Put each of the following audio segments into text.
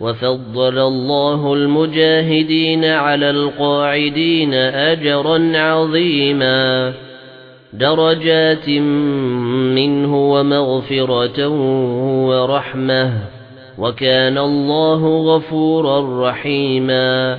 وفضل الله المجاهدين على القاعدين أجرا عظيما. درجات منه ومغفرة ورحمة. وكان الله غفورا رحيما.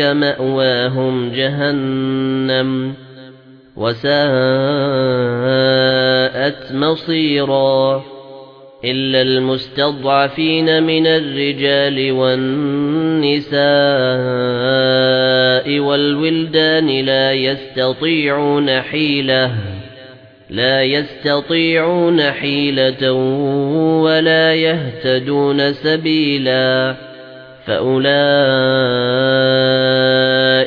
مأواهم جهنم وساءت مصيرا إلا المستضعفين من الرجال والنساء والولدان لا يستطيعون حيلة لا يستطيعون حيلة ولا يهتدون سبيلا فأولئك